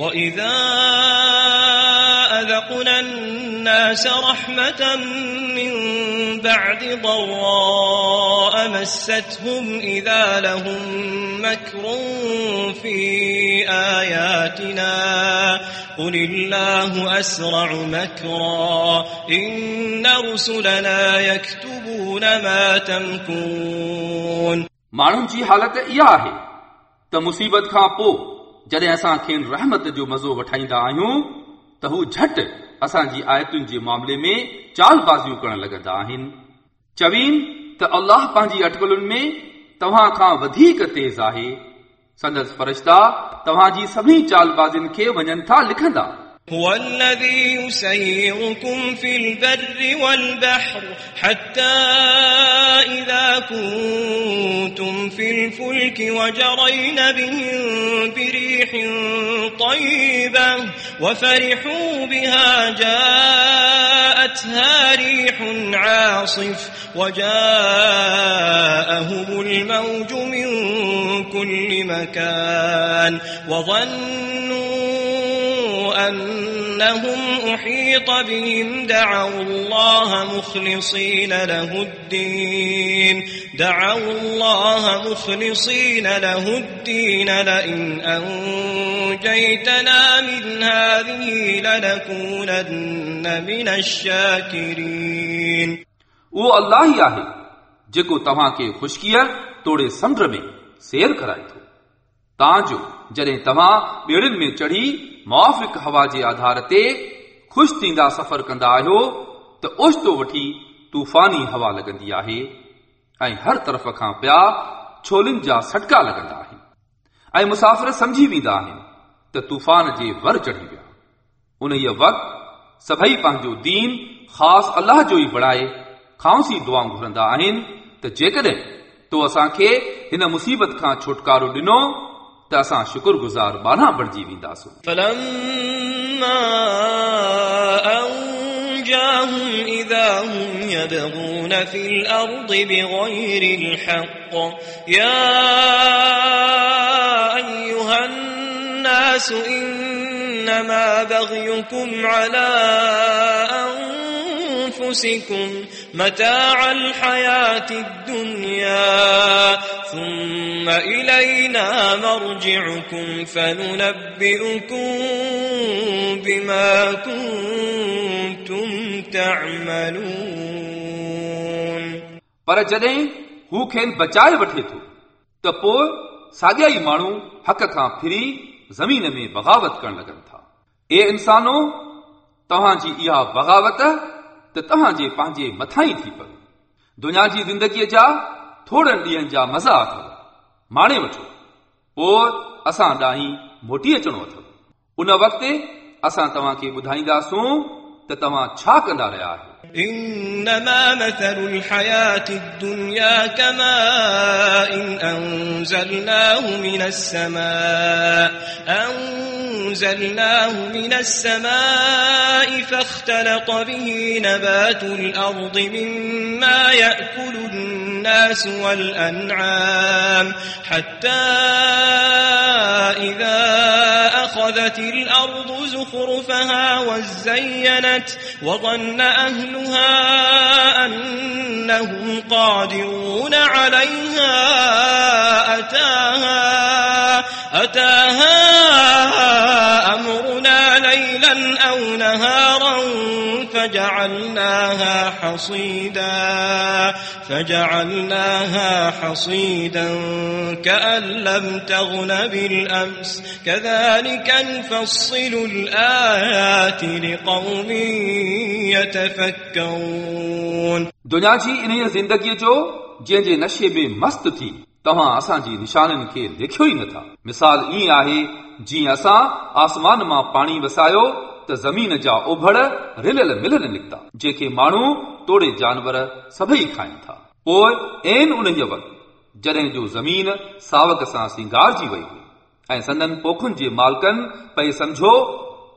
وإذا أذقنا الناس رحمة من بعد ضراء مستهم إذا لهم مكر في آياتنا قل الله أسرع مكرا إن رسلنا يكتبون ما تمكرون माण्हुनि जी हालत इहा आहे त मुसीबत खां पोइ जॾहिं असां खेनि रहमत जो मज़ो वठाईंदा आहियूं त हू झटि असांजी आयतुनि जे मामले में चालबाज़ियूं करण लॻंदा आहिनि चवीन त अल्लाह पंहिंजी अटकलुनि में तव्हां खां वधीक तेज़ आहे संदसि फ़रिश्ता तव्हांजी सभिनी चालबाज़ियुनि खे वञनि था लिखंदा هو الذي يسيركم في البر والبحر حتى إذا كنتم في الفلك وجرين بهم بريح طيبة وفرحوا بها جاءتها ريح عاصف وجاءهم الموج من كل مكان وظنوا أنهم أحيط بهم دعوا الله مخلصين له الدين دعوا الله مخلصين له الدين لئن أنجيتنا من هذه لنكونن من الشاكرين उहो अलाह ई आहे जेको तव्हांखे ख़ुशकीअ तोड़े समुंड में सैर कराए थो तांजो जॾहिं तव्हां ॿेड़ियुनि में चढ़ी मुआफ़िक हवा जे आधार ते ख़ुशि थींदा सफ़र कंदा आहियो त ओचितो वठी तूफ़ानी हवा लॻंदी आहे ऐं हर तरफ़ खां पिया छोलिन जा सटका लॻंदा आहिनि ऐं मुसाफ़िर सम्झी वेंदा आहिनि त तूफ़ान जे वर चढ़ी विया उन वक़्तु सभई पंहिंजो दीन ख़ासि अलाह जो ई बणाए खांसी दुआऊं घुरंदा आहिनि त जेकॾहिं तो असांखे हिन मुसीबत खां छुटकारो ॾिनो त असां शुक्रगुज़ार ॿारहं बणिजी वेंदासूं فلما أنجاهم إذا هم يبغون في الأرض بغير الحق يا أيها الناس إنما بغيكم على أنفسكم متاع الحياة الدنيا ثم إلينا مرجعكم فننبئكم بما كنتم تعملون पर जॾहिं हू खेनि बचाए वठे थो त पोइ साॻिया ई माण्हू हक़ खां फिरी ज़मीन में बग़ावत करण लॻनि था ए इंसानो तव्हांजी इहा बग़ावत त तव्हांजे पंहिंजे मथां ई थी पवे दुनिया जी ज़िंदगीअ जा थोरनि ॾींहंनि जा मज़ा अथव माणे वठो पोइ असां ॾांहीं मोटी अचणो अथव उन वक़्तु असां तव्हांखे ॿुधाईंदासूं त तव्हां छा कंदा रहिया आहियो إنما مثل الحياة الدنيا كماء إن أنزلناه من السماء أنزلناه من السماء فاختلط به نبات الأرض مما يأكل الناس والأنعام حتى إذا أخذت الأرض زخرفها وزينت وظن أهلها أنهم قادرون عليها أتاها أتاها فجعلناها حصيدا فجعلناها حصيدا كأن لم تغن بالأمس كذلك نفصل الآيات لقوم يتفكرون दुनिया जी इन ज़िंदगीअ जो जंहिंजे नशे में मस्त थी तव्हां असांजी निशाननि खे लिखियो ई नथा मिसाल ईअं आहे जीअं असां आसमान मां पाणी वसायो ته زمين جا رليل مليل نڪتا. جيڪي ماڻهو توڙي جانور سڀئي کائين ٿا. پوءِ اين ان جو زمين ساوڪ سان سنگارجي وئي هئي ۽ سندن پوکن جي مالڪن پئي سمجهو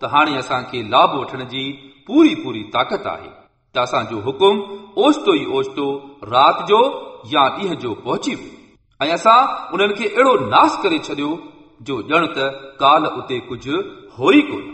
ته هاڻي اسان کي لاڀ وٺڻ جي پوري پوري طاقت آهي. ته اسان جو حڪم اوچتو ئي اوچتو رات جو يا ڏينهن جو پهچي ويو. ۽ اسان انهن کي اهڙو ناس ڪري ڇڏيو جو ڄڻ ته ڪال اتي ڪجهه هو ئي ڪونه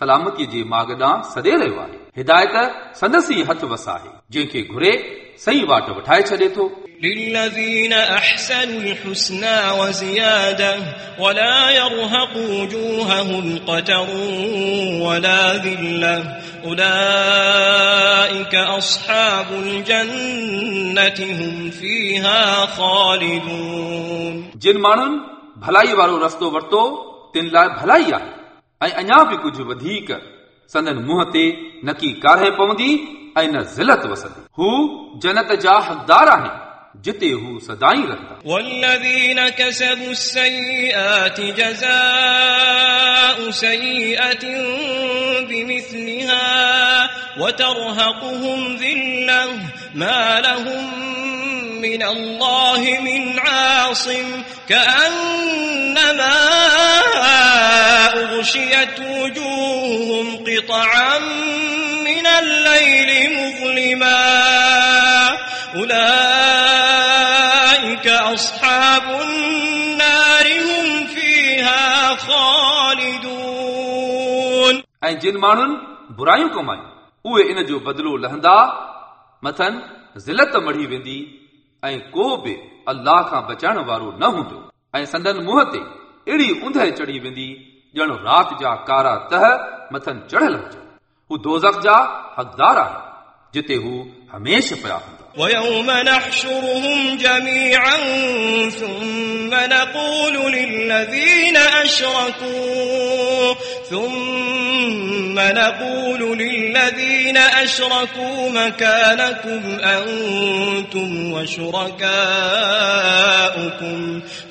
सलामतीअ जे माग ॾांहुं सॾे रहियो आहे हिदायत संदसि ई हथ वस आहे जंहिंखे घुरे सही वाट वठाए छॾे थो للذين أحسنوا الحسنى وزيادة ولا يرهق وجوههم قتر ولا ذلة أولئك أصحاب الجنة هم فيها خالدون जिन माण्हुनि भलाई वारो रस्तो वरितो तिन लाइ भलाई आहे ऐं अञा बि कुझु वधीक संदन मुंहं ते न की कारे पवंदी ऐं न ज़िलत वसंदी हू जन्नत जा हक़दार आहिनि जिते हू सदाई रहंदा والذين كسبوا السيئات جزاء سيئة بمثلها وترهقهم ذلة ما لهم من الله من عاصم كأنما أغشيت وجوههم قطعا من الليل مظلما أولئك أصحاب النار هم فيها خالدون ऐं जिन माण्हुनि बुरायूं कमायूं उहे इन जो बदिलो लहंदा मथनि ज़िलत मढ़ी वेंदी ऐं को बि अल्लाह खां बचाइण वारो न हूंदो ऐं संदन मुंहं ते अहिड़ी ऊंदहि चढ़ी वेंदी ॼण राति जा कारा तह मथनि चढ़ियल हुजनि हू दोज़ख जा हक़दार आहिनि जिते हू हमेशह पिया हूंदा ويوم نحشرهم جميعا ثم نقول للذين أشركوا ثم نقول للذين أشركوا مكانكم أنتم وشركاؤكم.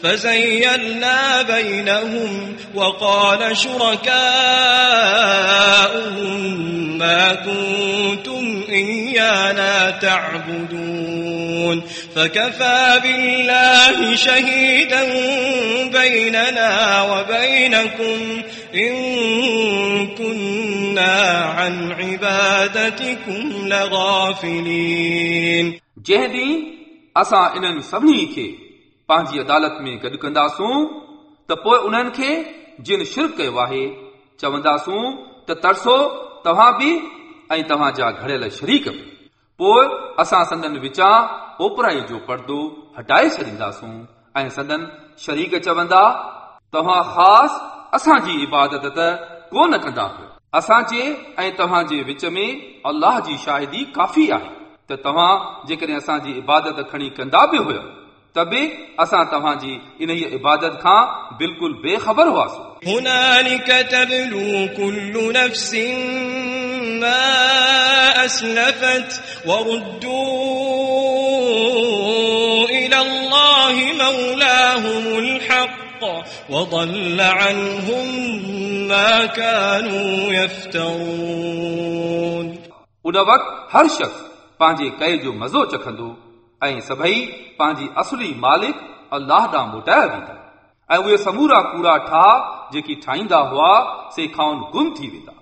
فزيلنا بينهم وقال شركاؤهم ما كنتم إيانا تعبدون. فكفى بالله شهيدا بيننا وبينكم إن كنا عن عبادتكم لغافلين जंहिं ॾींहुं असां इन्हनि सभिनी खे पंहिंजी अदालत में गॾु कंदासूं त पोइ उन्हनि खे जिन शिर कयो आहे चवंदासूं त तरसो तव्हां बि ऐं तव्हांजा घड़ियल शरीक बि پوءِ اسان سندن وچان اوپرائي جو پردو هٽائي ڇڏينداسون ۽ سندن شريڪ چوندا توهان خاص اسان جي عبادت ته ڪونه ڪندا ڪيو اسان جي ۽ توهان جي وچ ۾ الله جي شاهدي ڪافي آهي. ته توهان جيڪڏهن اسان جي عبادت کڻي ڪندا به هيو त बि असां तव्हांजी इन इबादत खां बिल्कुलु बेख़बर हुआसीं هنالك تبلو كل نفس ما أسلفت وردوا إلى الله مولاهم الحق وضل عنهم ما كانوا يفترون उन वक़्तु हर शख़्स पंहिंजे कए जो मज़ो चखंदो ऐं सभई पंहिंजी असली मालिक अल्लाह ॾांहुं मोटाया वेंदा ऐं उहे समूरा कूड़ा ठाह जेकी ठाहींदा हुआ से खाउन गुम थी वेंदा